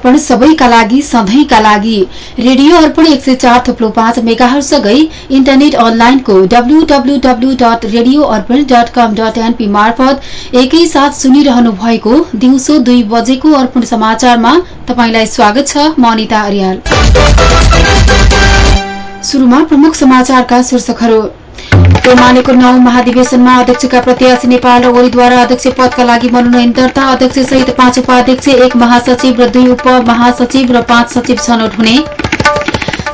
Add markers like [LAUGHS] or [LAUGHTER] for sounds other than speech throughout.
अर्पण सबैका लागि सधैँका लागि। रेडियो अर्पण एक सय चार थुप्लो पाँच मेगाहरूसँगै इन्टरनेट अनलाइनको WWW dot radio Arpan dot com dot NP मार्फत एकैसाथ सुनिरहनु भएको दिउँसो दुई बजेको अर्पण समाचारमा तपाईँलाई स्वागत छ म अनिता अर्याल। एमालेको नौ महाधिवेशनमा अध्यक्षका प्रत्याशी नेपाल ओलीद्वारा अध्यक्ष पदका लागि मनोनयन दर्ता अध्यक्ष सहित पाँच उपाध्यक्ष एक महासचिव र दुई उप महासचिव र पाँच सचिव छनौट हुने।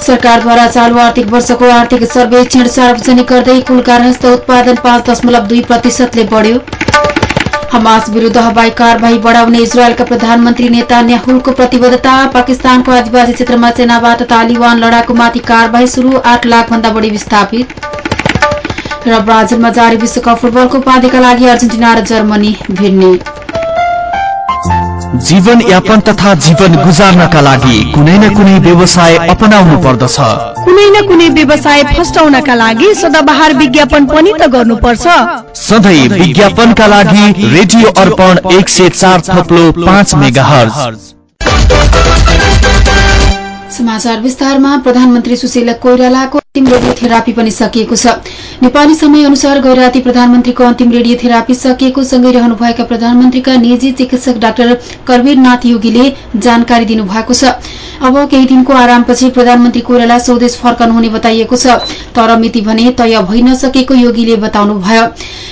सरकारद्वारा चालू आर्थिक वर्षको आर्थिक सर्वेक्षण सार्वजनिक गर्दै कुल गार्हस्थ उत्पादन पाँच दशमलव दुई प्रतिशतले बढ्यो। हमास विरूद्ध हवाई कारवाही बढाउने इजरायलका प्रधानमन्त्री नेता न्याहुलको प्रतिबद्धता पाकिस्तानको आदिवासी क्षेत्रमा सेनाबाट तालिबान लडाकुमाथि कारवाही शुरू आठ लाख भन्दा बढी विस्थापित। र ब्राजिलमा जारी विश्वकप फुटबलको उपाधिका लागि अर्जेन्टिना र जर्मनी भिड्ने। जीवन यापन तथा जीवन गुजार्नका लागि कुनै न कुनै व्यवसाय अपनाउनु पर्दछ। कुनै न कुनै व्यवसाय फस्टाउनका लागि सदाबहार विज्ञापन पनि त गर्नुपर्छ। सधैँ विज्ञापनका लागि रेडियो अर्पण एक सय चार थप्लो पाँच मेगा समाचार विस्तारमा प्रधानमन्त्री सुशील कोइरालाको अन्तिम रेडियोथेरापी पनि सकिएको छ। नेपाली समय अनुसार गैराती प्रधानमन्त्रीको अन्तिम रेडियोथेरापी सकिएको सँगै रहनुभएका प्रधानमन्त्रीका निजी चिकित्सक डाक्टर करवीरनाथ योगीले जानकारी दिनुभएको छ। अब केही दिनको आरामपछि प्रधानमन्त्री कोइराला स्वदेश फर्कनुहुने बताइएको छ। तर मिति भने तय भइ नसकेको योगीले बताउनुभयो।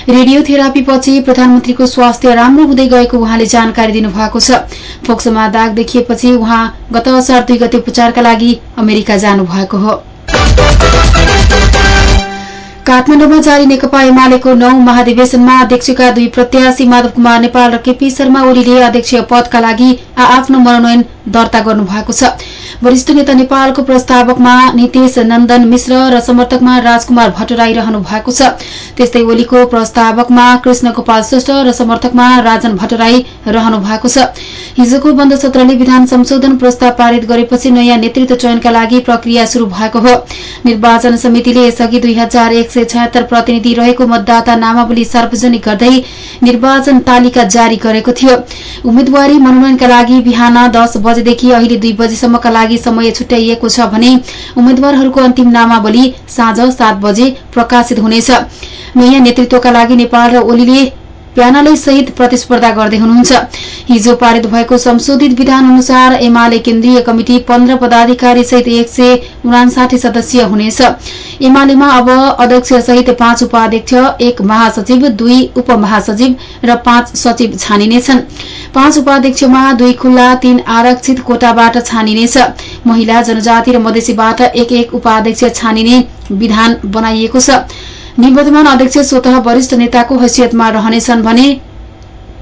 रेडियोथेरापी पछि प्रधानमन्त्रीको स्वास्थ्य राम्रो हुँदै गएको उहाँले जानकारी दिनुभएको छ। फोक्सोमा दाग देखिएपछि उहाँ गत असार दुई गते उपचारका लागि अमेरिका जानुभएको हो। काठमाडौँमा जारी नेकपा एमालेको नौ महाधिवेशनमा अध्यक्षका दुई प्रत्याशी माधव कुमार नेपाल र केपी शर्मा ओलीले अध्यक्ष पदका लागि आफ्नो मनोनयन दर्ता गर्नुभएको छ। वरिष्ठ नेता नेपालको प्रस्तावकमा नितेश नन्दन मिश्र र समर्थकमा राजकुमार भट्टराई रहनु भएको छ। त्यस्तै ओलीको प्रस्तावकमा कृष्ण गोपाल श्रेष्ठ र समर्थकमा राजन भट्टराई रहनु भएको छ। हिजोको बन्द सत्रले विधान संशोधन प्रस्ताव पारित गरेपछि नयाँ नेतृत्व चयनका लागि प्रक्रिया शुरू भएको हो। निर्वाचन समितिले यसअघि दुई प्रतिनिधि रहेको मतदाता नामावली सार्वजनिक गर्दै निर्वाचन तालिका जारी गरेको थियो। उम्मेद्वारी मनोनयनका लागि बिहान दस बजेदेखि अहिले दुई बजेसम्मका लागि समय छुट्याइएको छ भने उम्मेद्वारहरूको अन्तिम नामावली साँझ सात बजे प्रकाशित हुनेछ। नयाँ नेतृत्वका लागि नेपाल र ओलीले प्यानलै सहित प्रतिस्पर्धा गर्दै हुनुहुन्छ। हिजो पारित भएको संशोधित विधान अनुसार एमाले केन्द्रीय कमिटी पन्ध्र पदाधिकारी सहित एक सय उनासाठी सदस्यीय हुनेछ। एमालेमा अब अध्यक्ष सहित पाँच उपाध्यक्ष एक महासचिव दुई उपमहासचिव र पाँच सचिव छानिनेछन्। पाँच उपाध्यक्षमा दुई खुल्ला तीन आरक्षित कोटाबाट छानिनेछ। महिला जनजाति र मधेसीबाट एक एक उपाध्यक्ष छानिने विधान बनाइएको छ। निवर्तमान अध्यक्ष स्वत वरिष्ठ नेताको हैसियतमा रहनेछन् भने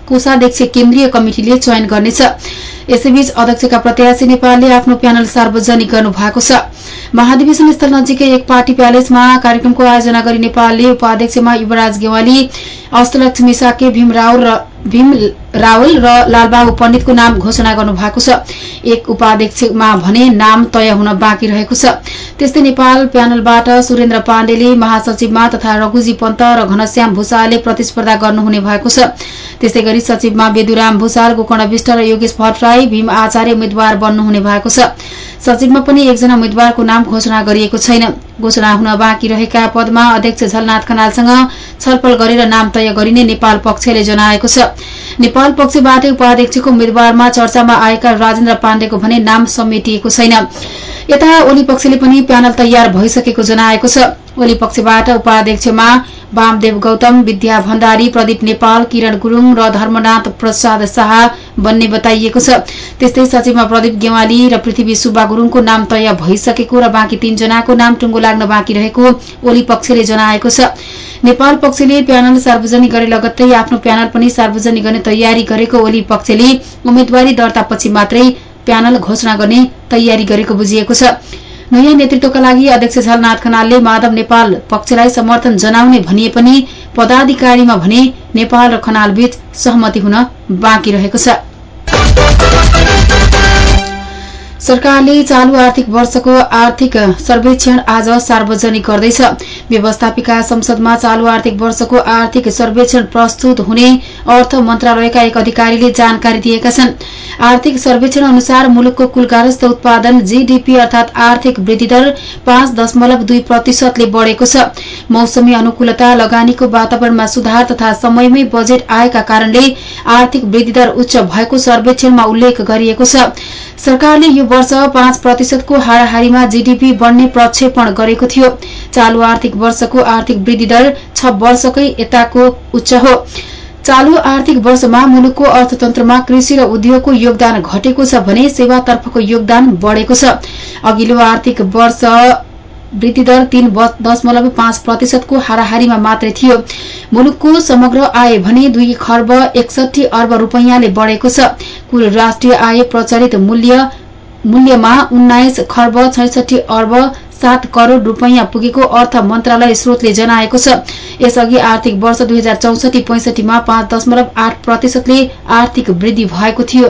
कोषाध्यक्ष केन्द्रीय कमिटिले चयन गर्नेछ। यसैबीच अध्यक्षका प्रत्याशी नेपालले आफ्नो प्यानल सार्वजनिक गर्नु भएको छ। महाधिवेशन स्थल नजिकै एक पार्टी प्यालेसमा कार्यक्रमको आयोजना गरी नेपालले उपाध्यक्षमा युवराज गेवाली अष्टलक्ष्मी साके भीम रावल र भीम रावल र लालबाबु पण्डितको नाम घोषणा गर्नु भएको छ। एक उपाध्यक्षमा भने नाम तय हुन बाँकी रहेको छ। त्यस्तै नेपाल प्यानलबाट सुरेन्द्र पाण्डेले महासचिवमा तथा रघुजी पन्त र घनश्याम भूषालले प्रतिस्पर्धा गर्नुहुने भएको छ। त्यस्तै गरी सचिवमा बेदुराम भूषाल गोकर्ण विष्ट र योगेश भट्टराई भीम आचार्य उम्मेद्वार बन्नुहुने भएको छ। सचिवमा पनि एकजना उम्मेद्वारको नाम घोषणा गरिएको छैन। घोषणा हुन बाँकी रहेका पदमा अध्यक्ष झलनाथ खनालसँग छलफल गरेर नाम तय गरिने नेपाल पक्षले जनाएको छ। नेपाल पक्षबाट उपाध्यक्षको उम्मेद्वारमा चर्चामा आएका राजेन्द्र पाण्डेको भने नाम समेटिएको छैन। यता ओली पक्षले पनि प्यानल तयार भइसकेको जनाएको छ। ओली पक्षबाट उपाध्यक्षमा वामदेव गौतम विद्या भण्डारी प्रदीप नेपाल किरण गुरूङ र धर्मनाथ प्रसाद शाह बन्ने बताइएको छ। त्यस्तै सचिवमा प्रदीप गेवाली र पृथ्वी सुब्बा गुरूङको नाम तय भइसकेको र बाँकी तीनजनाको नाम टुङ्गो लाग्न बाँकी रहेको ओली पक्षले जनाएको छ। नेपाल पक्षले प्यानल सार्वजनिक गरे लगत्तै आफ्नो प्यानल पनि सार्वजनिक गर्ने तयारी गरेको ओली पक्षले उम्मेद्वारी दर्तापछि मात्रै प्यानल घोषणा गर्ने तयारी गरेको बुझिएको छ। नयाँ नेतृत्वका लागि अध्यक्ष झलनाथ खनालले माधव नेपाल पक्षलाई समर्थन जनाउने भनिए पनि पदाधिकारीमा भने नेपाल र खनाल बीच सहमति हुन बाँकी रहेको छ। सरकारले चालू आर्थिक वर्षको आर्थिक सर्वेक्षण आज सार्वजनिक गर्दैछ। व्यवस्थापिका संसदमा चालू आर्थिक वर्षको आर्थिक सर्वेक्षण प्रस्तुत हुने अर्थ मन्त्रालयका एक अधिकारीले जानकारी दिएका छन्। आर्थिक सर्वेक्षण अनुसार मुलुकको कुल उत्पादन जीडीपी अर्थात आर्थिक वृद्धि दर पाँच दशमलव दुई प्रतिशतले बढ़ेको छ। मौसमी अनुकूलता लगानीको वातावरणमा सुधार तथा समयमै बजेट आएका कारणले आर्थिक वृद्धि दर उच्च भएको सर्वेक्षणमा उल्लेख गरिएको छ। सरकारले यो वर्ष पाँच प्रतिशतको हाराहारीमा जीडीपी बढ्ने प्रक्षेपण गरेको थियो। चालू आर्थिक वर्षको आर्थिक वृद्धि दर छ वर्षकै यताको उच्च हो। चालू आर्थिक वर्षमा मुलुकको अर्थतन्त्रमा कृषि र उद्योगको योगदान घटेको छ भने सेवातर्फको योगदान बढ़ेको छ। अघिल्लो आर्थिक वर्ष वृद्धि दर तीन दशमलव पाँच प्रतिशतको हाराहारीमा मात्रै थियो। मुलुकको समग्र आय भने दुई खर्ब एकसठी अर्ब रूपियाँले बढ़ेको छ। कुल राष्ट्रिय आय प्रचलित मूल्यमा उन्नाइस खर्ब छैसठी अर्ब सात करोड़ रूपियाँ पुगेको अर्थ मन्त्रालय स्रोतले जनाएको छ। यसअघि आर्थिक वर्ष दुई हजार चौसठी पैंसठीमा पाँच दशमलव आठ प्रतिशतले आर्थिक वृद्धि भएको थियो।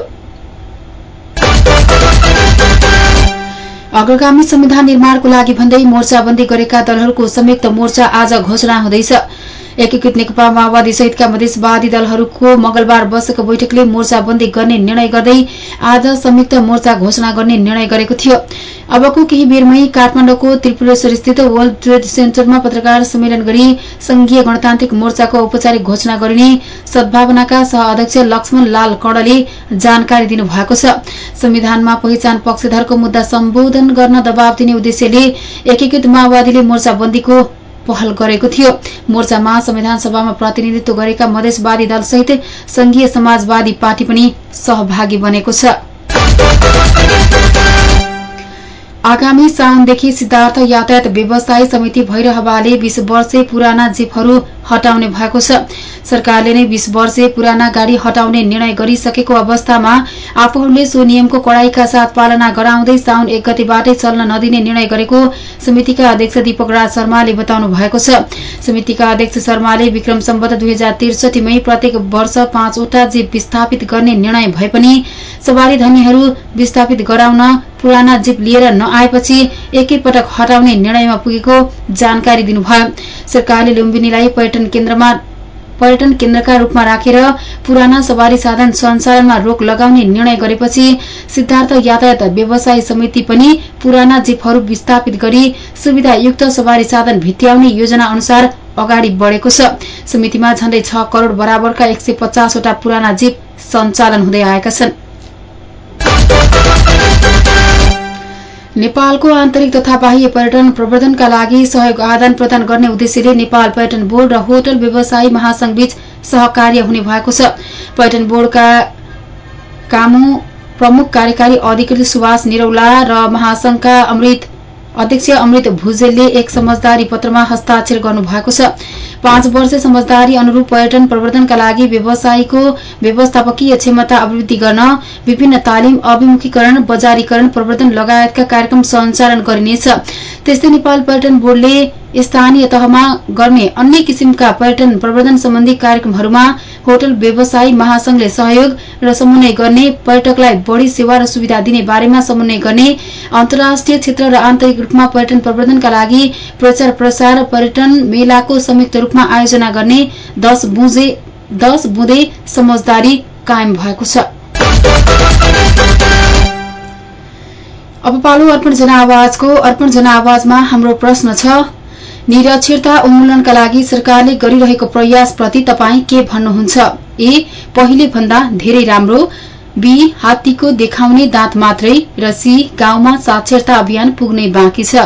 अग्रगामी संविधान निर्माणको लागि भन्दै मोर्चाबन्दी गरेका दलहरूको संयुक्त मोर्चा आज घोषणा हुँदैछ। एकीकृत नेकपा माओवादी सहितका मधेसवादी दलहरूको मंगलबार बसेको बैठकले मोर्चाबन्दी गर्ने निर्णय गर्दै आज संयुक्त मोर्चा घोषणा गर्ने निर्णय गरेको थियो। अबको केही बेरमै काठमाडौँको त्रिपुरेश्वर स्थित वर्ल्ड ट्रेड सेन्टरमा पत्रकार सम्मेलन गरी संघीय गणतान्त्रिक मोर्चाको औपचारिक घोषणा गरिने सद्भावनाका सह अध्यक्ष लक्ष्मण लाल कणले जानकारी दिनुभएको छ। संविधानमा पहिचान पक्षधरको मुद्दा सम्बोधन गर्न दबाव दिने उद्देश्यले एकीकृत माओवादीले मोर्चाबन्दीको पहल गरेको थियो। मोर्चामा संविधान सभामा प्रतिनिधित्व गरेका मधेसवादी दलसहित संघीय समाजवादी पार्टी पनि सहभागी बनेको छ। आगामी साउनदेखि सिद्धार्थ यातायात व्यवसाय समिति भैरहवाले बीस वर्षे पुराना जीपहरू हटाउने भएको छ। सरकारले नै बीस वर्षे पुराना गाड़ी हटाउने निर्णय गरिसकेको अवस्थामा आफूहरूले सो नियमको कड़ाईका साथ पालना गराउँदै साउन एक गतिबाटै चल्न नदिने निर्णय गरेको समितिका अध्यक्ष दीपक राज शर्माले बताउनु भएको छ। समितिका अध्यक्ष शर्माले विक्रम सम्बत दुई हजार त्रिसठीमै प्रत्येक वर्ष पाँचवटा जीप विस्थापित गर्ने निर्णय भए पनि सवारी धनीहरू विस्थापित गराउन पुराना जीप लिएर नआएपछि एकैपटक हटाउने निर्णयमा पुगेको जानकारी दिनुभयो। सरकारले लुम्बिनीलाई पर्यटन केन्द्रमा पर्यटन केन्द्रका रूपमा राखेर पुराना सवारी साधन सञ्चालनमा रोक लगाउने निर्णय गरेपछि सिद्धार्थ यातायात व्यवसाय समिति पनि पुराना जीपहरू विस्थापित गरी सुविधायुक्त सवारी साधन भित्याउने योजना अनुसार अगाडि बढ़ेको छ। समितिमा झण्डै छ करोड़ बराबरका एक सय पुराना जीप सञ्चालन हुँदै आएका छन्। नेपालको आन्तरिक तथा बाह्य पर्यटन प्रवर्धनका लागि सहयोग आदान प्रदान गर्ने उद्देश्यले नेपाल पर्यटन बोर्ड र होटल व्यवसायी महासंघबीच सहकार्य हुने भएको छ। पर्यटन बोर्डका कामु प्रमुख कार्यकारी अधिकारी सुभाष निरौला र महासंघका अमृत अध्यक्ष अमृत भुजेलले एक समझदारी पत्रमा हस्ताक्षर गर्नुभएको छ। पाँच वर्ष समझदारी अनुरूप पर्यटन प्रवर्धनका लागि व्यवसायीको व्यवस्थापकीय क्षमता अभिवृद्धि गर्न विभिन्न तालिम अभिमुखीकरण बजारीकरण प्रवर्धन लगायतका कार्यक्रम सञ्चालन गरिनेछ। त्यस्तै नेपाल पर्यटन बोर्डले स्थानीय तहमा गर्ने अन्य किसिमका पर्यटन प्रवर्धन सम्बन्धी कार्यक्रमहरूमा होटल व्यवसायी महासंघले सहयोग र समन्वय गर्ने पर्यटकलाई बढ़ी सेवा र सुविधा दिने बारेमा समन्वय गर्ने अन्तर्राष्ट्रिय क्षेत्र र आन्तरिक रूपमा पर्यटन प्रवर्धनका लागि प्रचार प्रसार पर्यटन मेलाको संयुक्त रूपमा आयोजना गर्ने दश बुँदे समझदारी कायम भएको छ। अब पालो अर्पण जनावाजको अर्पण जनावाजमा हाम्रो प्रश्न छ निरक्षरता उन्मूलनका लागि सरकारले गरिरहेको प्रयासप्रति तपाईँ के भन्नुहुन्छ? ए पहिले भन्दा धेरै राम्रो बी हात्तीको देखाउने दाँत मात्रै र सी गाउँमा साक्षरता अभियान पुग्नै बाँकी छ।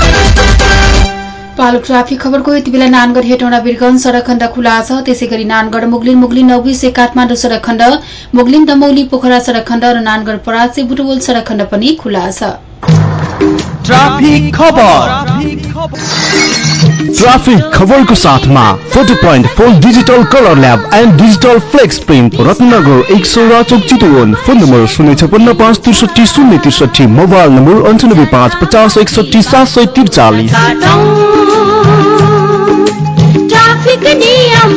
पालो ट्राफिक खबरको यति बेला नानगढ हेटौँडा बिरगंज सड़क खण्ड खुला छ। त्यसै गरी नानगढ मुगलिन मुगलिन नौबिसे काठमाडौँ सड़क खण्ड मुगलिन दमौली पोखरा सड़क खण्ड र नानगढ परासी बुटवल सड़क खण्ड पनि खुला छ। ट्राफिक खबरको साथमा photo point phone digital colour lab and digital flex print Ratnanagar एक सौ राचोक चितवन। फोन नम्बर शून्य छपन्न पाँच त्रिसठी शून्य त्रिसठी मोबाइल नम्बर अन्ठानब्बे पाँच पचास एकसठी सात सय त्रिचालिस। ट्राफिक नियम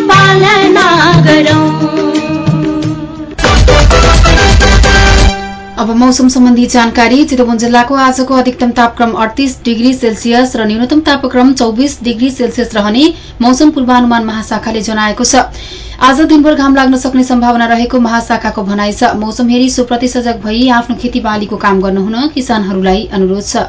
अब मौसम सम्बन्धी जानकारी चितवन जिल्लाको आजको अधिकतम तापक्रम अडतिस डिग्री सेल्सियस र न्यूनतम तापक्रम चौबिस डिग्री सेल्सियस रहने मौसम पूर्वानुमान महाशाखाले जनाएको छ। आज दिनभर घाम लाग्न सक्ने सम्भावना रहेको महाशाखाको भनाइ छ। मौसम हेरी सुप्रति सजग भई आफ्नो खेतीबालीको काम गर्नुहुन किसानहरूलाई अनुरोध छ।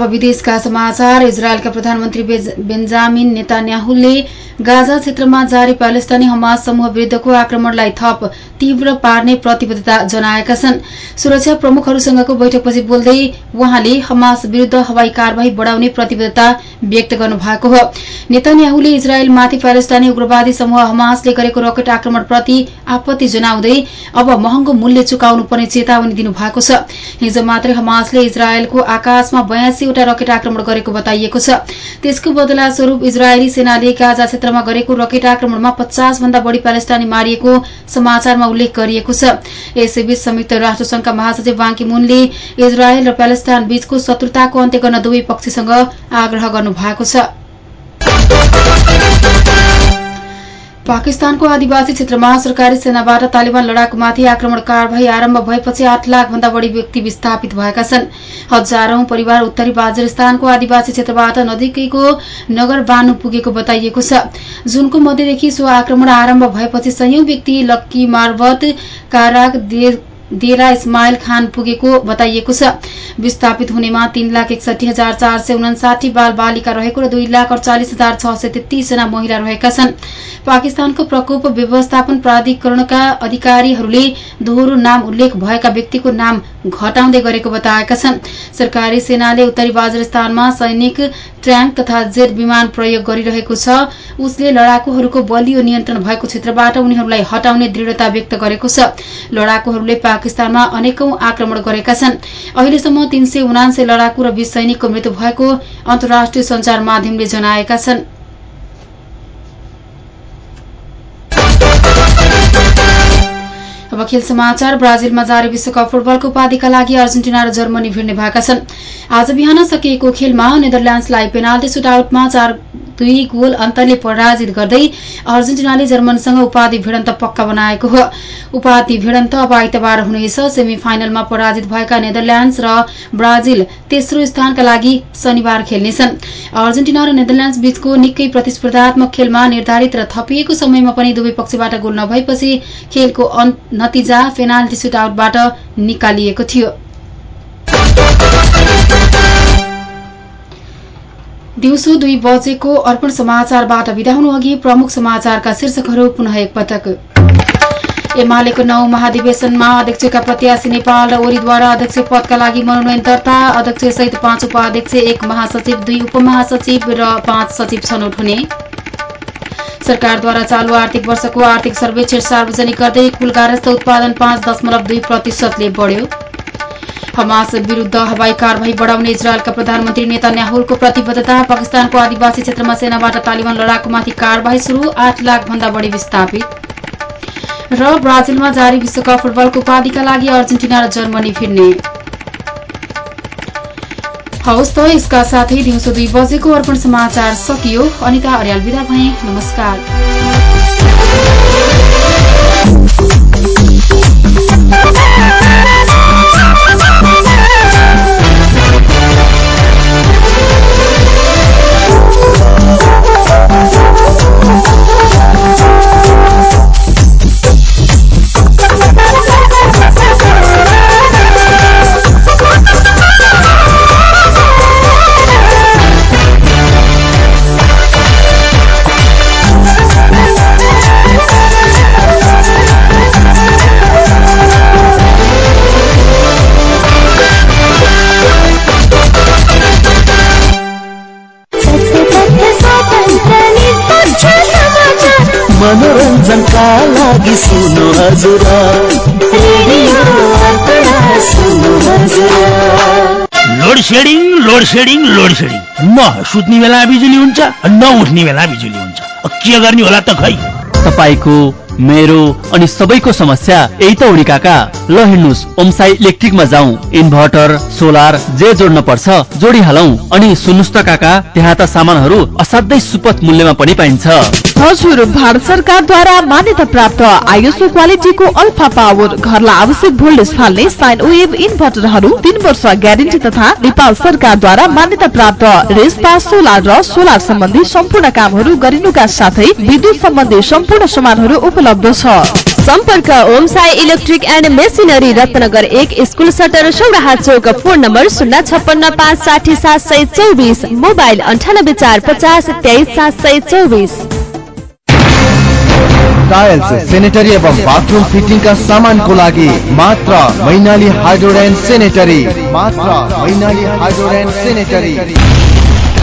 अब विदेशका समाचार इजरायलका प्रधानमन्त्री बेन्जामिन नेतान्याहुले गाजा क्षेत्रमा जारी प्यालेस्टाइनी हमास समूह विरूद्धको आक्रमणलाई थप तीव्र पार्ने प्रतिबद्धता जनाएका छन्। सुरक्षा प्रमुखहरूसँगको बैठकपछि बोल्दै उहाँले हमास विरूद्ध हवाई कार्यवाही बढ़ाउने प्रतिबद्धता व्यक्त गर्नुभएको हो। नेतान्याहुले इजरायलमाथि प्यालेस्टाइनी उग्रवादी समूह हमासले गरेको रकेट आक्रमणप्रति आपत्ति जनाउँदै अब महँगो मूल्य चुकाउनु पर्ने चेतावनी दिनुभएको छ। हिजो मात्रै हमासले इजरायलको आकाशमा रकेट आक्रमण गरेको बताइएको छ। त्यसको बदला स्वरूप इजरायली सेनाले गाजा क्षेत्रमा गरेको रकेट आक्रमणमा पचास भन्दा बढ़ी प्यालेस्टाइनी मारिएको समाचारमा उल्लेख गरिएको छ। यसैबीच संयुक्त राष्ट्रसंघका महासचिव बाङ्की मुनले इजरायल र प्यालेस्टाइन बीचको शत्रुताको अन्त्य गर्न दुवै पक्षसँग आग्रह गर्नुभएको छ। पाकिस्तानको आदिवासी क्षेत्रमा सरकारी सेनाबाट तालिबान लडाकुमाथि आक्रमण कार्यवाही आरम्भ भएपछि आठ लाख भन्दा बढ़ी व्यक्ति विस्थापित भएका छन्। हजारौं परिवार उत्तरी बाजरिस्तानको आदिवासी क्षेत्रबाट नजिकैको नगर बानु पुगेको बताइएको छ। जुनको मध्यदेखि सो आक्रमण आरम्भ भएपछि संयौं व्यक्ति लक्की मार्बत काराग देरा इस्माइल खान पुगेको बताइएको छ। विस्थापित हुनेमा तीन लाख एकसठी हजार चार सय उनासाठी बाल बालिका रहेको र दुई लाख अडचालिस हजार छ सय तेत्तीस जना महिला रहेका छन्। पाकिस्तानको प्रकोप व्यवस्थापन प्राधिकरणका अधिकारीहरूले दोहोरो नाम उल्लेख भएका व्यक्तिको नाम घटाउँदै गरेको बताएका छन्। सरकारी सेनाले उत्तरी बाजरिस्तानमा सैनिक ट्याङ्क तथा जेट विमान प्रयोग गरिरहेको छ। उसले लडाकुहरूको बलियो नियन्त्रण भएको क्षेत्रबाट उनीहरूलाई हटाउने दृढता व्यक्त गरेको छ। लडाकुहरूले पाकिस्तानमा अनेकौं आक्रमण गरेका छन्। अहिलेसम्म तीन सय उनान्सय लडाकु र बीस सैनिकको मृत्यु भएको अन्तर्राष्ट्रिय संचार माध्यमले जनाएका छन्। अब खेल समाचार ब्राजिलमा जारी विश्वकप फुटबलको उपाधिका लागि अर्जेन्टिना र जर्मनी भिड्ने भएका छन्। आज बिहान सकिएको खेलमा नेदरल्याण्ड्सलाई पेनाल्टी सुटआउटमा चार दुई गोल अन्तरले पराजित गर्दै अर्जेन्टिनाले जर्मनीसँग उपाधि भिडन्त पक्का बनाएको हो। उपाधि भिडन्त अब आइतबार हुनेछ। सेमी फाइनलमा पराजित भएका नेदरल्याण्ड्स र ब्राजिल तेस्रो स्थानका लागि शनिबार खेल्नेछन्। अर्जेन्टिना र नेदरल्याण्ड्स बीचको निकै प्रतिस्पर्धात्मक खेलमा निर्धारित र थपिएको समयमा पनि दुवै पक्षबाट गोल नभएपछि खेलको नतिजा पेनाल्टी सुटआउटबाट निकालिएको थियो। दिउँसो दुई बजेको अर्पण समाचारबाट बिदा हुनु अघि प्रमुख समाचारका शीर्षकहरू पुनः एकपटक एमालेको नौ महाधिवेशनमा अध्यक्षका प्रत्याशी नेपाल र ओलीद्वारा अध्यक्ष पदका लागि मनोनयन दर्ता अध्यक्ष सहित पाँच उपाध्यक्ष एक महासचिव दुई उपमहासचिव र पाँच सचिव छनौट हुने। सरकारद्वारा चालू आर्थिक वर्षको आर्थिक सर्वेक्षण सार्वजनिक गर्दै कुल गारस्थ उत्पादन पाँच दशमलव दुई प्रतिशतले बढ्यो। हमास विरूद्ध हवाई कार्यवाही बढ़ाउने इजरायलका प्रधानमन्त्री नेतान्याहुलको प्रतिबद्धता पाकिस्तानको आदिवासी क्षेत्रमा सेनाबाट तालिबान लडाकुमाथि कार्यवाही शुरू आठ लाख भन्दा बढ़ी विस्थापित। र ब्राजिलमा जारी विश्वकप फुटबलको उपाधिका लागि अर्जेन्टिना र जर्मनी फिर्ने। हवस् त यसका साथै दिउँसो दुई बजेको अर्पण समाचार सकियो। अनिता अर्याल विदा भए। नमस्कार। [LAUGHS] Shedding load shedding load shedding न सुत्ने बेला बिजुली हुन्छ न उठ्ने बेला बिजुली हुन्छ। के गर्ने होला त खै? तपाईँको मेरो अनि सबैको समस्या यही त ल हिँड्नुहोस् ओमसाई इलेक्ट्रिकमा जाउँ। इन्भर्टर सोलर जे जोड्न पर्छ जोडिहालौँ अनि सुन्नुहोस् त काका त्यहाँ त सामानहरू असाध्यै सुपथ मूल्यमा पनि पाइन्छ। हजुर भारत सरकारद्वारा मान्यता प्राप्त आइएसओ क्वालिटीको अल्फा पावर घरलाई आवश्यक भोल्टेज फाल्ने साइन वेभ इन्भर्टरहरू तीन वर्ष ग्यारेन्टी तथा नेपाल सरकारद्वारा मान्यता प्राप्त रेस्पा सोलर र सोलर सम्बन्धी सम्पूर्ण कामहरू गरिनुका साथै विद्युत सम्बन्धी सम्पूर्ण सामानहरू उपलब्ध छ। सम्पर्क Omsai electric and machinery Ratnanagar एक स्कुल सटर सौराहा चौक फोन नम्बर शून्य छप्पन्न पाँच साठी सात सय चौबिस मोबाइल अन्ठानब्बे चार पचास तेइस सात सय चौबिस। टाइल्स सेनेटरी एवं बाथरूम फिटिङका सामानको लागि मात्र मैनाली हाइड्रोड एन्ड सेनेटरी मात्र मैनाली हाइड्रोड एन्ड सेनेटरी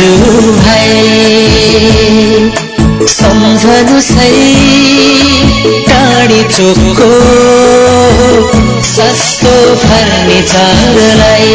भाइ सम्झनु सही टाढी चोकको सस्तो फर्निचरलाई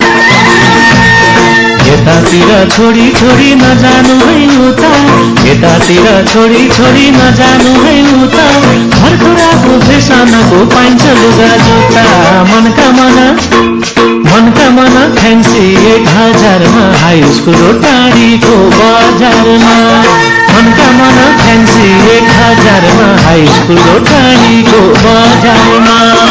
यतातिर छोडी छोडी नजानु है उता। यतातिर छोडी छोडी नजानु है उता। भर्खराको फेसनको पाइन्छ लुगा जुत्ता। मनका मन मनका मन फ्यान्सी एक हजारमा हाई स्कुल टाढीको बजारमा। मनका मन फ्यान्सी एक हजारमा हाई स्कुल टाढीको बजारमा।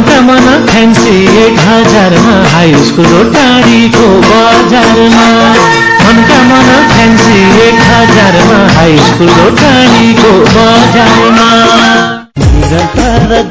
मन फ्यान्सी एक हजारमा हाई स्कुल टाढीको बजारमा। मन फ्यान्सी एक हजारमा हाई स्कुल टाढीको बजारमा। निरन्तर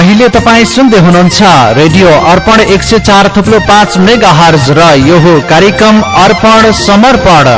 अहिले तपाईँ सुन्दै हुनुहुन्छ रेडियो अर्पण एक सय चार थुप्रो पाँच मेगा हर्ज र यो कार्यक्रम अर्पण समर्पण।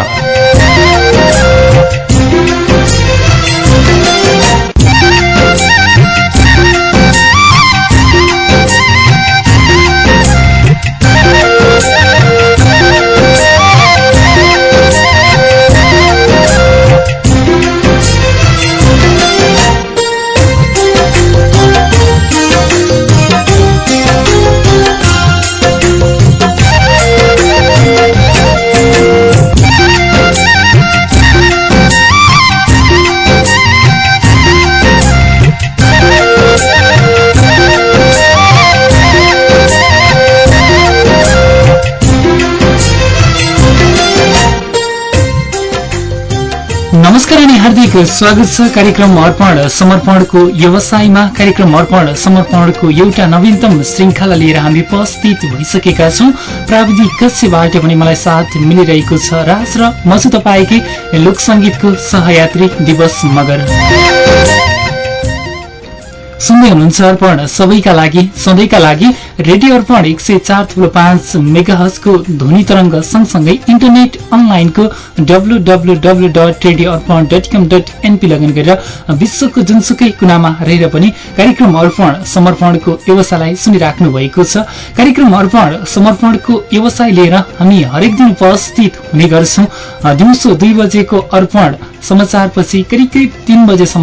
हार्दिक स्वागत छ कार्यक्रम अर्पण समर्पणको व्यवसायमा कार्यक्रम अर्पण समर्पणको एउटा नवीनतम श्रृङ्खला लिएर हामी उपस्थित भइसकेका छौँ। प्राविधिक कक्षबाट पनि मलाई साथ मिलिरहेको छ राज र म छु तपाईँकै लोकसङ्गीतको सहयात्री दिवस मगर। सुन्दै हुनुहुन्छ अर्पण। सबैका लागि सधैँका लागि रेडियो अर्पण एक सय चार थुप्रो पाँच मेगाहजको ध्वनि तरङ्ग सँगसँगै इन्टरनेट अनलाइनको W W W dot radio Arpan dot com dot NP log in गरेर विश्वको जुनसुकै कुनामा रहेर पनि कार्यक्रम अर्पण समर्पणको व्यवसायलाई सुनिराख्नु भएको छ। कार्यक्रम अर्पण समर्पणको व्यवसाय लिएर हामी हरेक दिन उपस्थित हुने गर्छौँ। दिउँसो दुई बजेको अर्पण समाचारपछि करिब करिब तीन बजेसम्म